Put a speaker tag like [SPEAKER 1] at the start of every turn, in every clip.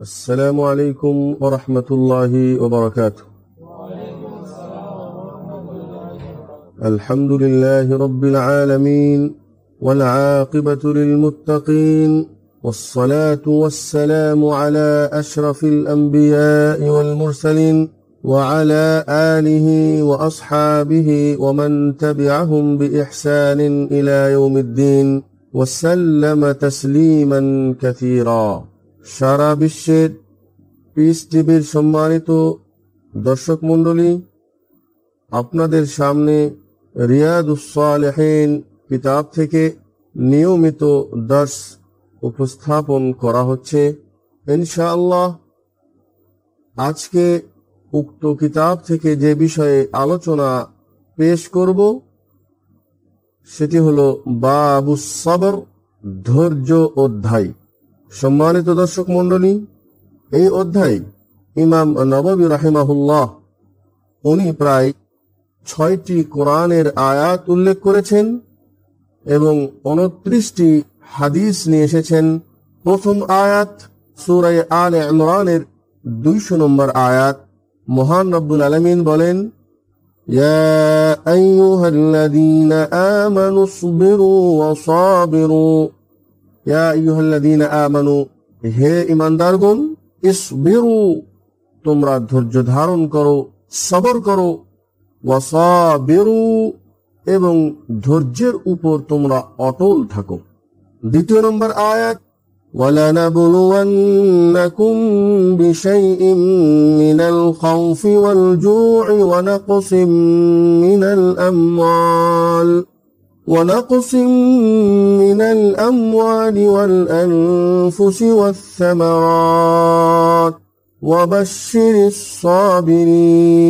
[SPEAKER 1] السلام عليكم ورحمة الله وبركاته. الحمد لله رب العالمين والعاقبة للمتقين والصلاة والسلام على أشرف الأنبياء والمرسلين وعلى آله وأصحابه ومن تبعهم بإحسان إلى يوم الدين وسلم تسليما كثيرا. সারা বিশ্বের পিস টিভির সম্মানিত দর্শক মণ্ডলী, আপনাদের সামনে রিয়াদ রিয়াদুসালেহীন কিতাব থেকে নিয়মিত দর্শ উপস্থাপন করা হচ্ছে। ইনশাআল্লাহ আজকে উক্ত কিতাব থেকে যে বিষয়ে আলোচনা পেশ করব, সেটি হলো বাবু সবর, ধৈর্য অধ্যায়। সম্মানিত দর্শক মণ্ডলী এই অধ্যায় ইমাম নববী রাহিমাহুল্লাহ উনি প্রায় ছয়টি কোরআনের আয়াত উল্লেখ করেছেন এবং উনত্রিশটি হাদিস নিয়ে এসেছেন প্রথম আয়াত সুরাই আল ইমরানের দুইশো নম্বর আয়াত মহান রব্বুল আলমিন বলেন يا أيها الذين آمنوا اصبروا وصابروا يا أيها الذين آمنوا হে ইমানদারগণ ইসবিরু তোমরা ধৈর্য ধারণ করো সবর করো ওয়াসাবিরু এবং ধৈর্যের উপর তোমরা অটল থাকো দ্বিতীয় নম্বর আয়াত ولنبلونكم بشيء من الخوف والجوع ونقص من الأموال ونقص من الأموال والأنفس والثمرات وبشر الصابرين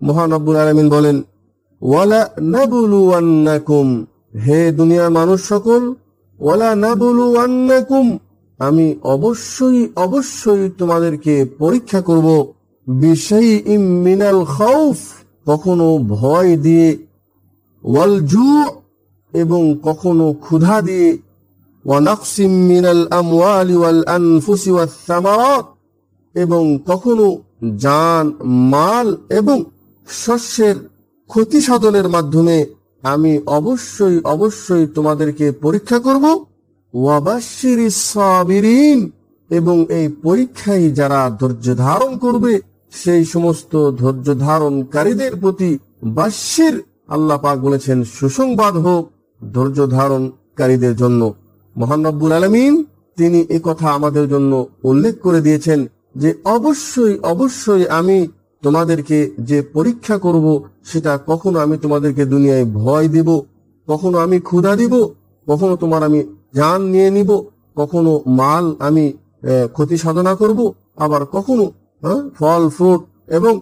[SPEAKER 1] মহান রব্বুল আলমিন বলেন ওয়ালা নাবুলুয়ান্নাকুম হে দুনিয়ার মানুষ সকল ওয়ালা নাবুলুয়ান্নাকুম আমি অবশ্যই অবশ্যই তোমাদেরকে পরীক্ষা করব বিষয় মিনাল খাউফ কখনো ভয় দিয়ে ওয়াল জু এবং কখনো ক্ষুধা দিয়ে এবং কখনো জান, মাল এবং শস্যের ক্ষতি সাধনের মাধ্যমে আমি অবশ্যই অবশ্যই তোমাদেরকে পরীক্ষা করব। ওয়াবাশির এবং এই পরীক্ষায় যারা ধৈর্য ধারণ করবে, সেই সমস্ত ধৈর্য ধারণকারীদের প্রতি বাস্যের আল্লাহ পাক বলেছেন, সুসংবাদ হোক ধৈর্য ধারণকারীদের জন্য। মহান আলমিন তিনি এ কথা আমাদের জন্য উল্লেখ করে দিয়েছেন যে, অবশ্যই অবশ্যই আমি তোমাদেরকে যে পরীক্ষা করব, সেটা কখনো আমি তোমাদেরকে দুনিয়ায় ভয় দিব, কখনো আমি ক্ষুধা দিব, কখনো তোমার আমি জান নিয়ে নিব, কখনো মাল আমি ক্ষতি সাধনা করব, আবার কখনো ফল, ফ্রুট এবং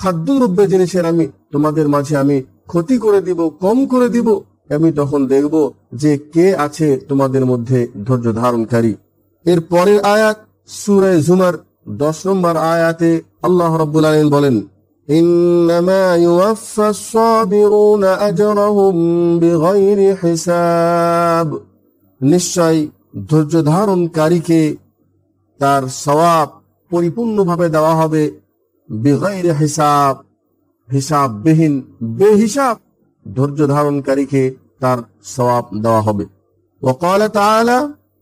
[SPEAKER 1] খাদ্যদ্রব্যের জিনিসের আমি তোমাদের মাঝে আমি ক্ষতি করে দিব, কম করে দিব, আমি তখন দেখব যে কে আছে তোমাদের মধ্যে ধৈর্য ধারণকারী। এর পরের আয়াত, সুরে জুমার দশ নম্বর আয়াতে আল্লাহ রব্বুল আলম বলেন নিশ্চয় ধৈর্য ধারণকারীকে তার সবাব পরিপূর্ণভাবে দেওয়া হবে। বেগাইর হিসাব হিসাববিহীন বেহিসাব ধৈর্য ধারণকারীকে তার সওয়াব দেওয়া হবে ওকাল তাআলা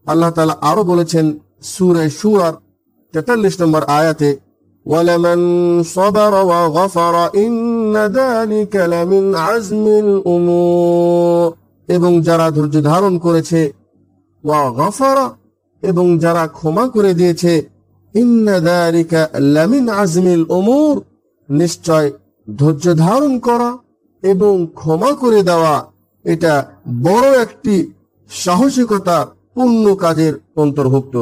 [SPEAKER 1] আল্লাহ তাআলা আরো বলেছেন সূরা শুরার 43 নম্বর আয়াতে ولمن صبر وغفر إن ذلك لمن عزم الأمور এবং যারা ধৈর্য ধারণ করেছে ওয়া গফারা এবং যারা ক্ষমা করে দিয়েছে লামিন নিশ্চয় ধৈর্য ধারণ করা এবং ক্ষমা করে দেওয়া, এটা বড় একটি সাহসিকতা পূর্ণ কাজের অন্তর্ভুক্ত।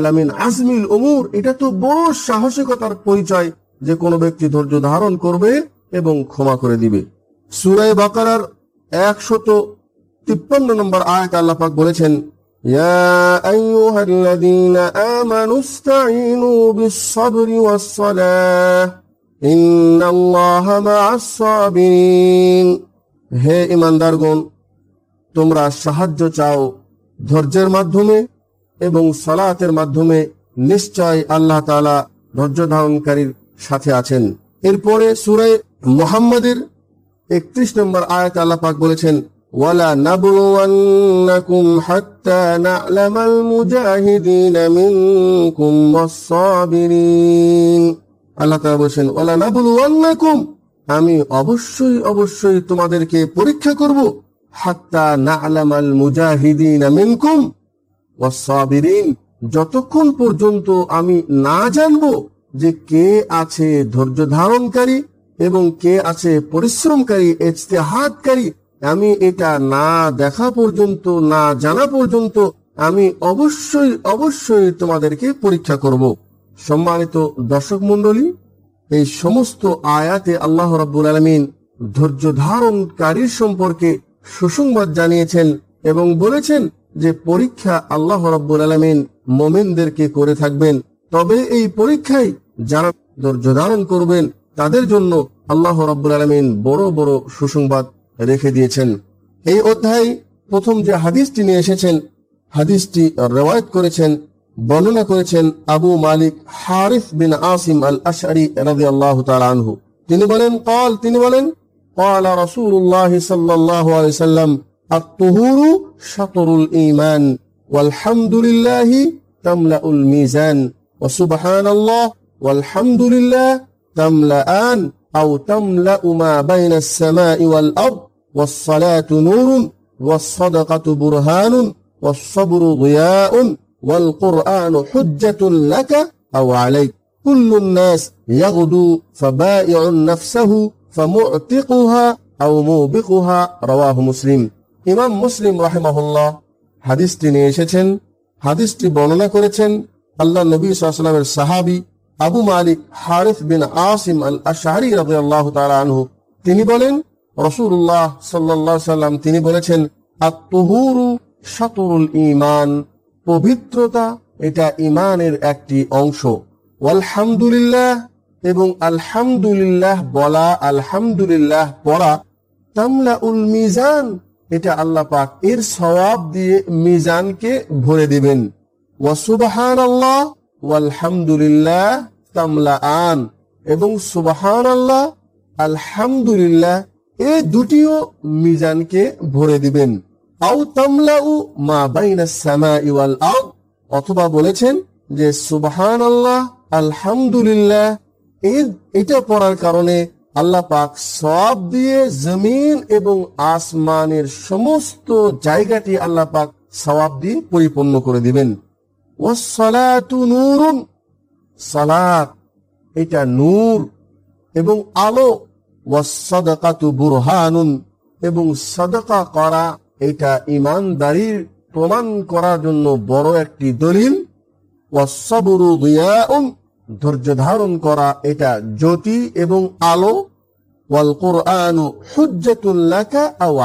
[SPEAKER 1] আলামিন আজমিল উমুর, এটা তো বড় সাহসিকতার পরিচয় যে কোনো ব্যক্তি ধৈর্য ধারণ করবে এবং ক্ষমা করে দিবে। সুরাই বাকারার একশত তিপ্পান্ন নম্বর আয়াত আল্লাপাক বলেছেন يا أيها الذين آمنوا استعينوا بالصبر والصلاة إن الله مع الصابرين হে ইমানদারগণ তোমরা সাহায্য চাও ধৈর্যের মাধ্যমে এবং সালাতের মাধ্যমে নিশ্চয় আল্লাহ তাআলা ধৈর্য ধারণকারীর সাথে আছেন এরপরে সুরে মোহাম্মদের একত্রিশ নম্বর আয়াত আল্লাহ পাক বলেছেন নাবলুওয়ান্নাকুম হাত্তা না'লামাল মুজাহিদিন মিনকুম ওয়াস-সাবিরিন আল্লাহ তাআলা বলেছেন ওয়ালা নাবলুওয়ান্নাকুম আমি অবশ্যই অবশ্যই তোমাদেরকে পরীক্ষা করব। হাত্তা না'লামাল মুজাহিদিন মিনকুম ওয়াস-সাবিরিন। যতক্ষণ পর্যন্ত আমি না জানব যে কে আছে ধৈর্য ধারণকারী এবং কে আছে পরিশ্রমকারী, ইজতিহাদকারী আমি এটা না দেখা পর্যন্ত, না জানা পর্যন্ত আমি অবশ্যই অবশ্যই তোমাদেরকে পরীক্ষা করব। সম্মানিত দর্শক মন্ডলী এই সমস্ত আয়াতে আল্লাহ রাব্বুল আলামিন ধৈর্য ধারণকারীর সম্পর্কে সুসংবাদ জানিয়েছেন এবং বলেছেন যে পরীক্ষা আল্লাহ রাব্বুল আলামিন মোমেনদেরকে করে থাকবেন। তবে এই পরীক্ষায় যারা ধৈর্য ধারণ করবেন, তাদের জন্য আল্লাহ রাব্বুল আলামিন বড় বড় সুসংবাদ রেখে দিয়েছেন এই অধ্যায় প্রথম যে হাদিসটি নিয়ে এসেছেন হাদিসটি রেওয়ায়ত করেছেন বর্ণনা করেছেন আবু মালিক হারিফ বিন আসিম আল আশআরি রাদিয়াল্লাহু তাআলা আনহু তিনি বলেন قال তিনি বলেন قال رسول الله صلى الله عليه وسلم الطهور شطر الإيمان والحمد لله تملأ الميزان وسبحان الله والحمد لله تملأان أو تملأ ما بين السماء والأرض والصلاة نور والصدقة برهان والصبر ضياء والقرآن حجة لك أو عليك كل الناس يغدو فبائع نفسه فمعتقها أو موبقها رواه مسلم ইমাম মুসলিম রাহিমাহুল্লাহ হাদিসটি নিয়ে এসেছেন হাদিসটি বর্ণনা করেছেন আল্লাহ নবী সাল্লামের সাহাবি আবু মালিক হারিফ বিন আসিম আল আশারি রাদিয়াল্লাহু তাআলা আনহু, তিনি বলেন, রাসূলুল্লাহ সাল্লাল্লাহু সাল্লাম তিনি বলেছেন, আত-তুহুরু শাতরুল ঈমান, পবিত্রতা এটা ঈমানের একটি অংশ। আলহামদুলিল্লাহ এবং আলহামদুলিল্লাহ বলা, আলহামদুলিল্লাহ পড়া তামলা উল মিজান, এটা আল্লাহ পাক এর সওয়াব দিয়ে মিজানকে ভরে দিবেন। ওয়াসুবাহান আল্লাহ ওয়ালহামদুলিল্লাহ তামলা আন এবং সুবাহান আল্লাহ আলহামদুলিল্লাহ এই দুটিও মিজানকে ভরে দিবেন। আউ তামলাউ মা বাইনা সামা ওয়াল আরদ, অথবা বলেছেন যে সুবহান আল্লাহ আলহামদুলিল্লাহ এটা পড়ার কারণে আল্লাহ পাক সব দিয়ে জমিন এবং আসমানের সমস্ত জায়গাটি আল্লাহ পাক সওয়াব দিয়ে পরিপূর্ণ করে দিবেন। এটা নূর এবং আলো বুরহানুন এবং সাদাকা করা, এটা ইমানদারির প্রমাণ করার জন্য বড় একটি দলিল। ধৈর্য ধারণ করা, এটা জ্যোতি এবং আলো। ওয়াল কোরআনু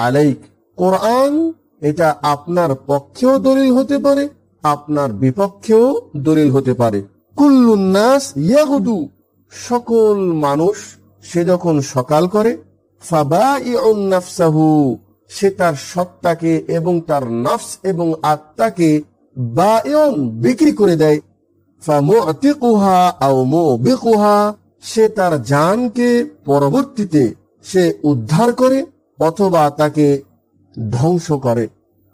[SPEAKER 1] আলাইক। কোরআন এটা আপনার পক্ষেও দলিল হতে পারে আপনার বিপক্ষেও দলিল হতে পারে। কুল্লুন নাস ইয়াগুদু। সকল মানুষ সে যখন সকাল করে সে তার সত্তাকে এবং তার নফস এবং আত্মাকে বিক্রি করে দেয়। আও সে তার জানকে পরবর্তীতে সে উদ্ধার করে অথবা তাকে ধ্বংস করে।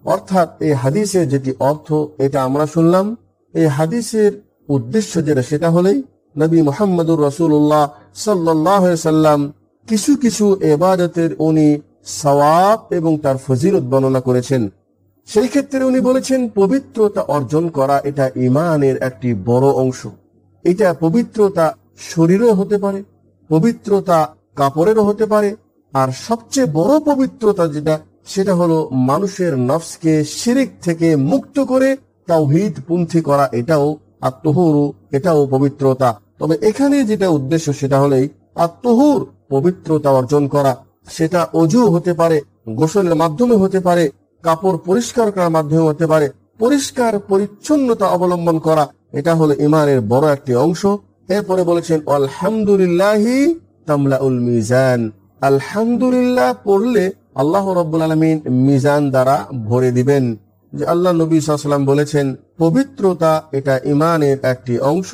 [SPEAKER 1] অর্থাৎ এই হাদিসের যেটি অর্থ, এটা আমরা শুনলাম। এই হাদিসের উদ্দেশ্য যেটা, সেটা হলেই নবী মোহাম্মদুর রসুল্লাহ সাল্লাহ সাল্লাম কিছু কিছু এবাদতের উনি সওয়াব এবং তার ফজিলত বর্ণনা করেছেন। সেই ক্ষেত্রে উনি বলেছেন, পবিত্রতা অর্জন করা এটা ইমানের একটি বড় অংশ। এটা পবিত্রতা শরীরও হতে পারে, পবিত্রতা কাপড়েরও হতে পারে, আর সবচেয়ে বড় পবিত্রতা যেটা সেটা হলো মানুষের নফসকে শিরিক থেকে মুক্ত করে তাওহিদ পুন্থি করা, এটাও আত্মহুরু, এটাও পবিত্রতা। তবে এখানে যেটা উদ্দেশ্য সেটা হলেই আত্মহুর, পবিত্রতা অর্জন করা। সেটা অজু হতে পারে, গোসলের মাধ্যমে হতে পারে, কাপড় পরিষ্কার করার মাধ্যমে হতে পারে, পরিষ্কার পরিচ্ছন্নতা অবলম্বন করা, এটা হলো ইমানের বড় একটি অংশ। এরপরে বলেছেন আলহামদুলিল্লাহি মিজান। আলহামদুলিল্লাহ পড়লে আল্লাহ রব্বুল আলমিন মিজান দ্বারা ভরে দিবেন যে আল্লাহ নবী সাল্লাম বলেছেন, পবিত্রতা এটা ইমানের একটি অংশ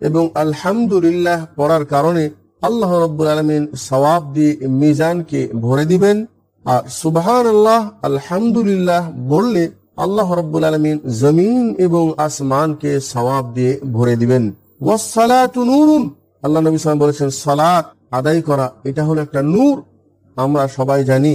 [SPEAKER 1] এবং আলহামদুলিল্লাহ পড়ার কারণে আল্লাহ রব্বুল আলমিন সওয়াব দিয়ে মিজানকে ভরে দিবেন। আর সুবহান আল্লাহ আলহামদুলিল্লাহ বললে আল্লাহ রব্বুল আলমিন জমিন এবং আসমানকে সওয়াব দিয়ে ভরে দিবেন। আল্লাহ নবী সাল্লাম বলেছেন, সালাত আদায় করা, এটা হলো একটা নূর। আমরা সবাই জানি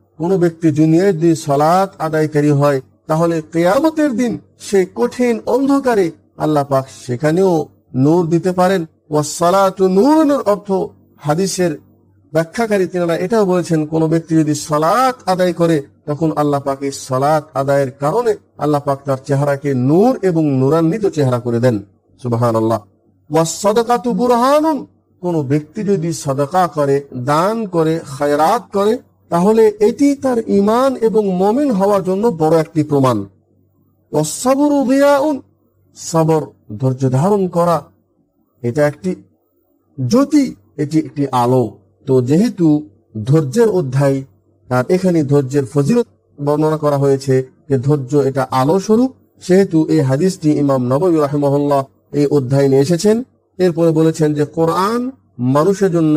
[SPEAKER 1] কোন ব্যক্তি দুনিয়ায় যদি সলাৎ আদায়কারী হয়, তাহলে কেয়ামতের দিন সে কঠিন অন্ধকারে আল্লাহ পাক সেখানেও নূর দিতে পারেন। ওয়াসালাত নূরের অর্থ হাদিসের ব্যাখ্যাকারী তিনারা এটাও বলেছেন, কোন ব্যক্তি যদি সলাৎ আদায় করে, তখন আল্লাহ পাক সলাৎ আদায়ের কারণে আল্লাহ পাক তার চেহারাকে নূর এবং নূরান্বিত চেহারা করে দেন। সুবাহান আল্লাহ ওয়াসদাকাতু বুরহানুন, কোন ব্যক্তি যদি সদকা করে, দান করে, খায়রাত করে তাহলে এটি তার ইমান এবং মমিন হওয়ার জন্য বড় একটি প্রমাণ। সাবর ধৈর্য ধারণ করা, এটা একটি জ্যোতি, এটি একটি আলো। তো যেহেতু ধৈর্যের অধ্যায়, আর এখানে ধৈর্যের ফজিলত বর্ণনা করা হয়েছে যে ধৈর্য এটা আলো স্বরূপ, সেহেতু এই হাদিসটি ইমাম নবী রাহেমহল্লাহ এই অধ্যায় নিয়ে এসেছেন। এরপরে বলেছেন যে কোরআন মানুষের জন্য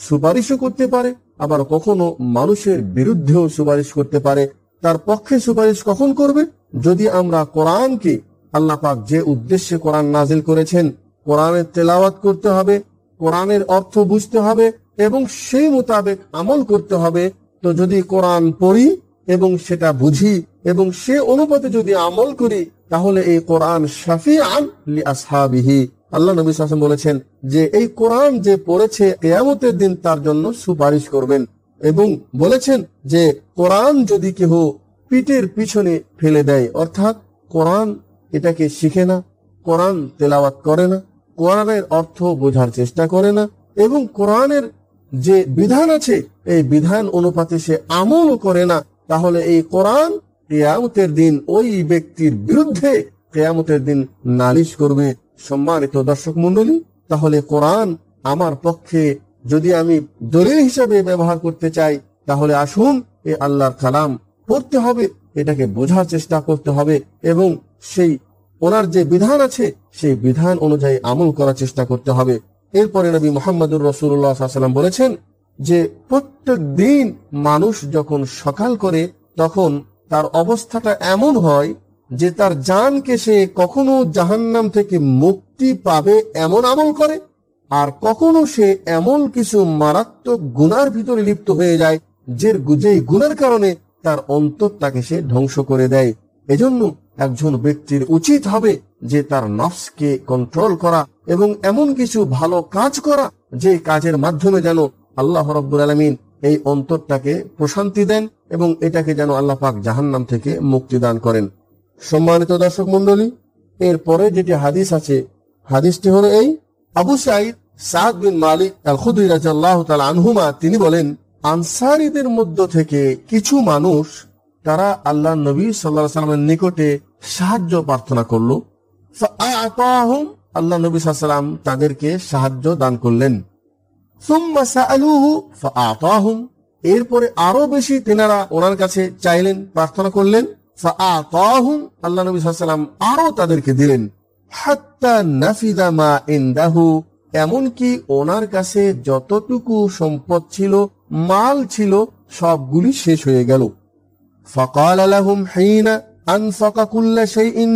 [SPEAKER 1] সুপারিশও করতে পারে আবার কখনো মানুষের বিরুদ্ধেও সুপারিশ করতে পারে, তার পক্ষে সুপারিশ কখন করবে? যদি আমরা কোরআনকে আল্লাহ পাক যে উদ্দেশ্যে কোরআন নাজিল করেছেন, কোরআনের তেলাওয়াত করতে হবে, কোরআনের অর্থ বুঝতে হবে এবং সেই মোতাবেক আমল করতে হবে, তো যদি কোরআন পড়ি এবং সেটা বুঝি এবং সে অনুপাতে যদি আমল করি, তাহলে এই কোরআন শাফি আসহাবিহি। আল্লাহ নবী সাসম বলেছেন যে এই কোরআন যে পড়েছে কেয়ামতের দিন তার জন্য সুপারিশ করবেন এবং বলেছেন যে কোরআন যদি কেহ পিঠের পিছনে ফেলে দেয়, অর্থাৎ কোরআন এটাকে শিখে না, কোরআন তেলাওয়াত করে না, কোরআনের অর্থ বোঝার চেষ্টা করে না এবং কোরআনের যে বিধান আছে, এই বিধান অনুপাতে সে আমল করে না, তাহলে এই কোরআন কেয়ামতের দিন ওই ব্যক্তির বিরুদ্ধে কেয়ামতের দিন নালিশ করবে। সম্মানিত দর্শক মন্ডলী, তাহলে কোরআন আমার পক্ষে যদি আমি দলিল হিসাবে ব্যবহার করতে চাই, তাহলে আসুন এ আল্লাহর কালাম পড়তে হবে, এটাকে বোঝার চেষ্টা করতে হবে এবং সেই ওনার যে বিধান আছে, সেই বিধান অনুযায়ী আমল করার চেষ্টা করতে হবে। এরপরে নবী মোহাম্মদুর রসুল্লাহাম বলেছেন যে, প্রত্যেক দিন মানুষ যখন সকাল করে, তখন তার অবস্থাটা এমন হয় যে তার জানকে সে কখনো জাহান্নাম থেকে মুক্তি পাবে এমন আমল করে, আর কখনো সে এমন কিছু মারাত্মক গুনার ভিতরে লিপ্ত হয়ে যায় যে যেই গুণের কারণে তার অন্তর তাকে সে ধ্বংস করে দেয়। এজন্য একজন ব্যক্তির উচিত হবে যে তার নফসকে কন্ট্রোল করা এবং এমন কিছু ভালো কাজ করা, যে কাজের মাধ্যমে যেন আল্লাহ রব্বুল আলমিন এই অন্তরটাকে প্রশান্তি দেন এবং এটাকে যেন আল্লাহ পাক জাহান্নাম থেকে মুক্তি দান করেন। সম্মানিত দর্শক মন্ডলী, এরপরে যেটি হাদিস আছে, হাদিসটি হলো এই, আবু সাইদ সাদ বিন মালিক আল খুদি রাজাল্লাহ আনহুমা, তিনি বলেন, আনসারিদের মধ্য থেকে কিছু মানুষ, তারা আল্লাহ নবী সাল্লাহ সাল্লামের নিকটে সাহায্য প্রার্থনা করল। আল্লাহ নবী সাল্লাম তাদেরকে সাহায্য দান করলেন। এরপরে আরও বেশি তেনারা ওনার কাছে চাইলেন, প্রার্থনা করলেন। আল্লাহ নবী সাল্লাম আরও তাদেরকে দিলেন এমনকি ওনার কাছে যতটুকু সম্পদ ছিল, মাল ছিল, সবগুলি শেষ হয়ে গেল। সেই ইন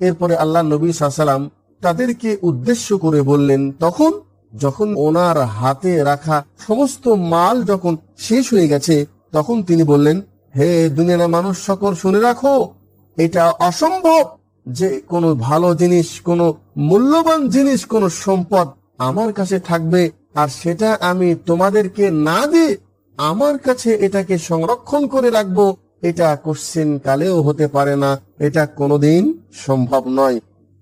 [SPEAKER 1] এরপরে আল্লাহ নবী সাল্লাম তাদেরকে উদ্দেশ্য করে বললেন, তখন যখন ওনার হাতে রাখা সমস্ত মাল যখন শেষ হয়ে গেছে, তখন তিনি বললেন হে দুনিয়ার মানুষ, সকল শুনে রাখো, এটা অসম্ভব যে কোনো ভালো জিনিস, কোনো মূল্যবান জিনিস, কোনো সম্পদ আমার কাছে থাকবে আর সেটা আমি তোমাদেরকে না দিয়ে আমার কাছে এটাকে সংরক্ষণ করে রাখব। এটা কোশ্চিন কালেও হতে পারে না, এটা কোনোদিন সম্ভব নয়।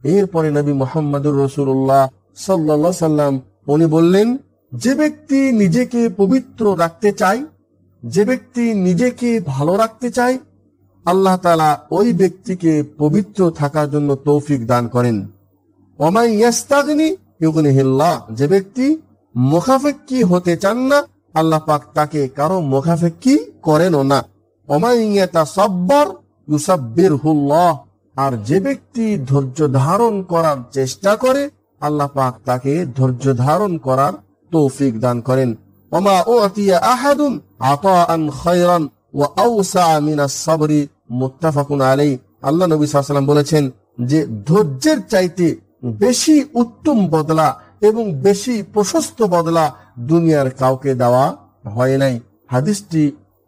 [SPEAKER 1] এরপরে নবী মোহাম্মদুর রসুল্লাহ সাল্লা সাল্লাম উনি বললেন, যে ব্যক্তি নিজেকে পবিত্র রাখতে চায় যে ব্যক্তি নিজেকে ভালো রাখতে চায়, আল্লাহ তালা ওই ব্যক্তিকে পবিত্র থাকার জন্য তৌফিক দান করেন। যে ব্যক্তি মুখাফেক্কি হতে চান না, আল্লাহ পাক তাকে কারও মুখাফেক্কি করেনও না। ওমাই ইয়াতা সব্বর ইউসাব্বির আর যে ব্যক্তি ধৈর্য ধারণ করার চেষ্টা করে, আল্লাহ পাক তাকে ধৈর্য ধারণ করার তৌফিক দান করেন। আতিয়া আহাদুন আতাআন খায়রান ওয়া আওসা মিনাস সাবরি মুত্তাফাকুন আলাই আল্লাহ নবী সাল্লাল্লাহু বলেছেন যে ধৈর্যের চাইতে বেশি উত্তম বদলা এবং বেশি প্রশস্ত বদলা দুনিয়ার কাউকে দেওয়া হয় নাই। হাদিসটি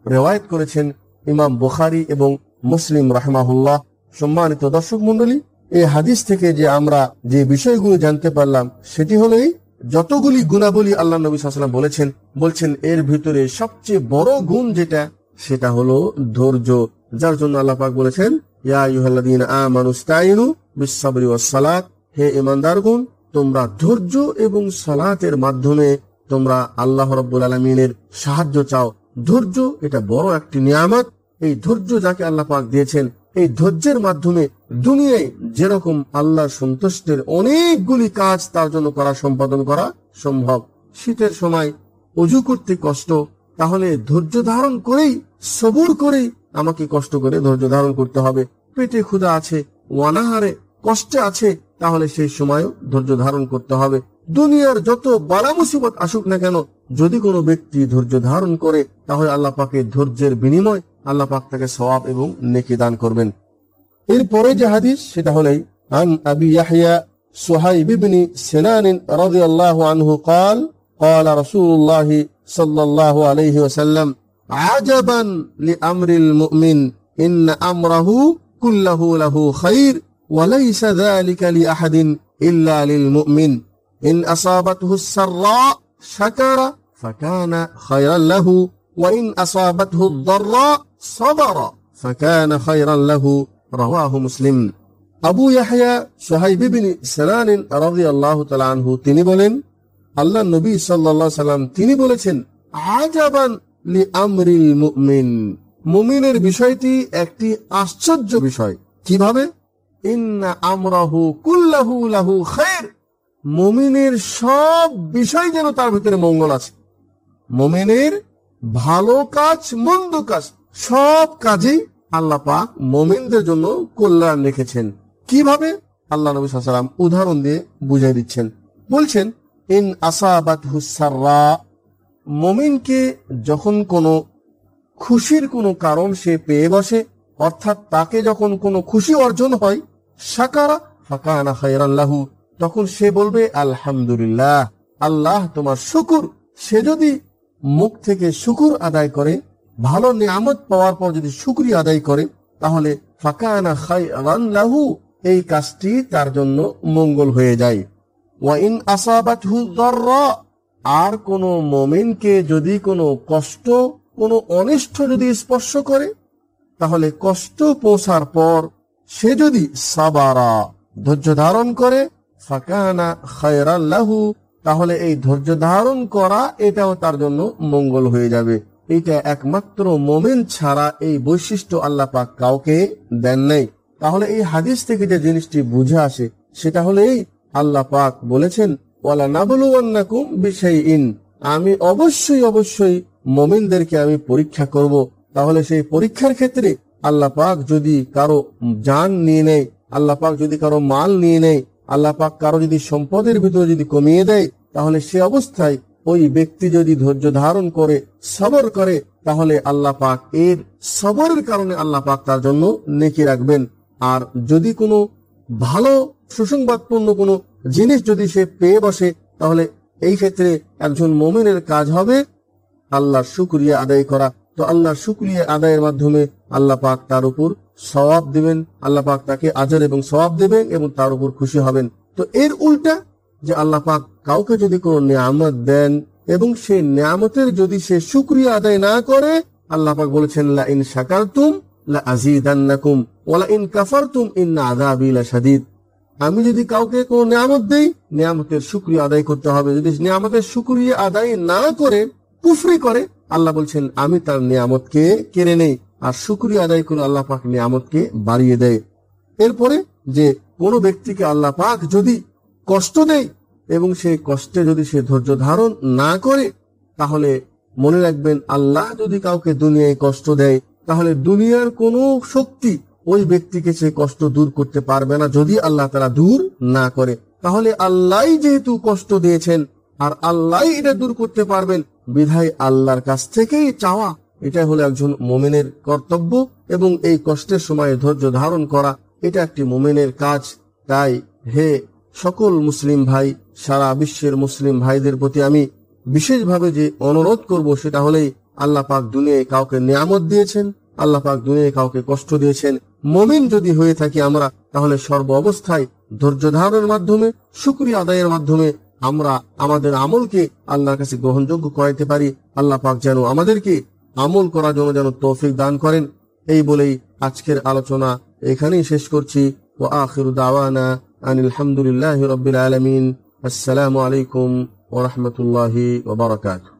[SPEAKER 1] রেওয়ায়ত করেছেন ইমাম বুখারি এবং মুসলিম রাহমাহুল্লাহ। সম্মানিত দর্শক মন্ডলী এই হাদিস থেকে যে আমরা যে বিষয়গুলো জানতে পারলাম, সেটি হলেই যতগুলি গুণাবলী আল্লাহ নবী সাল্লাম বলেছেন, বলছেন, এর ভিতরে সবচেয়ে বড় গুণ যেটা, সেটা হলো ধৈর্য। যার জন্য আল্লাহ পাক বলেছেন, ইয়া ইউহাল্লাদিন আমানুস্তাইনু বিসাবরি ওয়াসসালাত। হে ইমানদার গুণ, তোমরা ধৈর্য এবং সালাতের মাধ্যমে তোমরা আল্লাহ রব্বুল আলমিনের সাহায্য চাও। ধৈর্য, এটা বড় একটি নিয়ামত। এই ধৈর্য যাকে আল্লাহ পাক দিয়েছেন এই ধৈর্যের মাধ্যমে দুনিয়ায় যেরকম আল্লাহ সন্তুষ্টের অনেকগুলি কাজ তার জন্য করা, সম্পাদন করা সম্ভব। শীতের সময় অজু করতে কষ্ট, তাহলে ধৈর্য ধারণ করেই, সবুর করেই আমাকে কষ্ট করে ধৈর্য ধারণ করতে হবে। পেটে ক্ষুধা আছে ওয়ানাহারে কষ্টে আছে, তাহলে সেই সময়ও ধৈর্য ধারণ করতে হবে। দুনিয়ার যত বালা মুসিবত আসুক না কেন, যদি কোনো ব্যক্তি ধৈর্য ধারণ করে, তাহলে আল্লাহ পাকে ধৈর্যের বিনিময় আল্লাহ পাক তাকে সওয়াব এবং নেকি দান করবেন এরপরে যে হাদিস সেটা হলেই আন আবি ইয়াহইয়া সুহাইব ইবনে সিনান রাদিয়াল্লাহু আনহু قال قال رسول الله صلى الله عليه وسلم عجبا لأمر المؤمن إن أمره كله له خير وليس ذلك لأحد إلا للمؤمن إن أصابته السراء شكر فكان خيرا له وإن أصابته الضراء صبر فكان خيرا له رواه مسلم আবু ইয়াহয়া সোহাইব বিন সালান রাদিয়াল্লাহু তাআলা আনহু তিনি বলেন আল্লাহ নবী সাল্লাল্লাহু সাল্লাম তিনি বলেছেন আজাবান লি আমরিল মুমিন মুমিনের বিষয়টি একটি আশ্চর্য বিষয় কিভাবে ইন্না আমরাহু কুল্লাহু লাহু খায়র মুমিনের সব বিষয় যেন তার ভিতরে মঙ্গল আছে মুমিনের ভালো কাজ মন্দ কাজ সব কাজেই আল্লাহ পাক মোমিনদের জন্য কল্যাণ রেখেছেন। কীভাবে? আল্লাহ নবী সাল্লাম উদাহরণ দিয়ে বুঝিয়ে দিচ্ছেন। বলছেন, ইন আসাবাত হুসাররা মোমিনকে যখন কোনো খুশির কোনো কারণ সে পেয়ে বসে, অর্থাৎ তাকে যখন কোনো খুশি অর্জন হয় সাকারা ফাকানা খায়রাল্লাহু তখন সে বলবে, আলহামদুলিল্লাহ, আল্লাহ তোমার শুকুর। সে যদি মুখ থেকে শুকুর আদায় করে ভালো নিয়ামত পাওয়ার পর যদি শুক্রিয়া আদায় করে, তাহলে খায়রান লাহু, এই কাজটি তার জন্য মঙ্গল হয়ে যায়। ওয়াইন আর কোন মমিনকে যদি কোনো কষ্ট, কোনো অনিষ্ট যদি স্পর্শ করে, তাহলে কষ্ট পৌঁছার পর সে যদি সাবারা, ধৈর্য ধারণ করে, ফাকানা খায়রান লাহু, তাহলে এই ধৈর্য ধারণ করা, এটাও তার জন্য মঙ্গল হয়ে যাবে। এটা একমাত্র মোমেন ছাড়া এই বৈশিষ্ট্য আল্লাহ পাক কাউকে দেন নাই। তাহলে এই হাদিস থেকে যে জিনিসটি বুঝে আসে, সেটা হলে আল্লাহ পাক বলেছেন, ওয়ালা নাবলুয়ান্নাকুম বিষয় ইন আমি অবশ্যই অবশ্যই মোমিনদেরকে আমি পরীক্ষা করব। তাহলে সেই পরীক্ষার ক্ষেত্রে আল্লাহ পাক যদি কারও জান নিয়ে নেয়, আল্লাহ পাক যদি কারও মাল নিয়ে নেয়, আল্লাহ পাক কারও যদি সম্পদের ভিতরে যদি কমিয়ে দেয়, তাহলে সে অবস্থায় ওই ব্যক্তি যদি ধৈর্য ধারণ করে, সবর করে, তাহলে আল্লাহ পাক এর সবরের কারণে আল্লাহ পাক তার জন্য নেকি রাখবেন। আর যদি কোনো ভালো, সুসংবাদপূর্ণ কোনো জিনিস যদি সে পেয়ে বসে, তাহলে এই ক্ষেত্রে একজন মোমেনের কাজ হবে আল্লাহর শুক্রিয়া আদায় করা। তো আল্লাহর শুক্রিয়া আদায়ের মাধ্যমে আল্লাহ পাক তার উপর সওয়াব দিবেন, আল্লাহ পাক তাকে আজর এবং সওয়াব দেবেন এবং তার উপর খুশি হবেন। তো এর উল্টা যে আল্লাহ পাক কাউকে যদি কোনো নিয়ামত দেন এবং সেই নিয়ামতের যদি সে শুক্রিয়া আদায় না করে, আল্লাহ পাক বলেছেন লা ইন শাকারতুম লা আযীদান্নাকুম ওয়া লা ইন কাফারতুম ইন্না আযাবি লাশাদীদ। আমি যদি কাউকে কোনো নিয়ামত দেই, নিয়ামতের শুকরিয়া আদায় করতে হবে। যদি নিয়ামতের শুকরিয়া আদায় না করে, কুফরি করে, আল্লাহ বলছেন, আমি তার নিয়ামতকে কেড়ে নেই। আর শুকরিয়া আদায় করে আল্লাহ পাক নিয়ামতকে বাড়িয়ে দেয়। এরপরে যে কোনো ব্যক্তিকে আল্লাহ পাক যদি কষ্ট দেয় এবং সেই কষ্টে যদি সে ধৈর্য ধারণ না করে, তাহলে মনে রাখবেন আল্লাহ যদি কাউকে দুনিয়ায় কষ্ট দেয়, তাহলে দুনিয়ার কোনো শক্তি ওই ব্যক্তিকে সে কষ্ট দূর করতে পারবে না যদি আল্লাহ তারা দূর না করে। তাহলে আল্লাহ যেহেতু কষ্ট দিয়েছেন, আর আল্লাহ এটা দূর করতে পারবেন, বিধায় আল্লাহর কাছ থেকেই চাওয়া এটা হলো একজন মোমেনের কর্তব্য এবং এই কষ্টের সময় ধৈর্য ধারণ করা, এটা একটি মোমেনের কাজ। তাই হে সকল মুসলিম ভাই, সারা বিশ্বের মুসলিম ভাইদের প্রতি আমি বিশেষভাবে যে অনুরোধ করব, সেটা হলেই আল্লাহ পাক দুনিয়ায় কাউকে নিয়ামত দিয়েছেন, আল্লাহ পাক দুনিয়ায় কাউকে কষ্ট দিয়েছেন। মমিন যদি হয়ে থাকি আমরা, তাহলে সর্ব অবস্থায় ধৈর্য ধারণের মাধ্যমে, শুক্রিয়া আদায়ের মাধ্যমে আমরা আমাদের আমলকে আল্লাহর কাছে গ্রহণযোগ্য করাইতে পারি। আল্লাহ পাক যেন আমাদেরকে আমল করার জন্য যেন তৌফিক দান করেন। এই বলেই আজকের আলোচনা এখানেই শেষ করছি। ও আখির দাওয়ানা أن الحمد لله رب العالمين. السلام عليكم ورحمة الله وبركاته.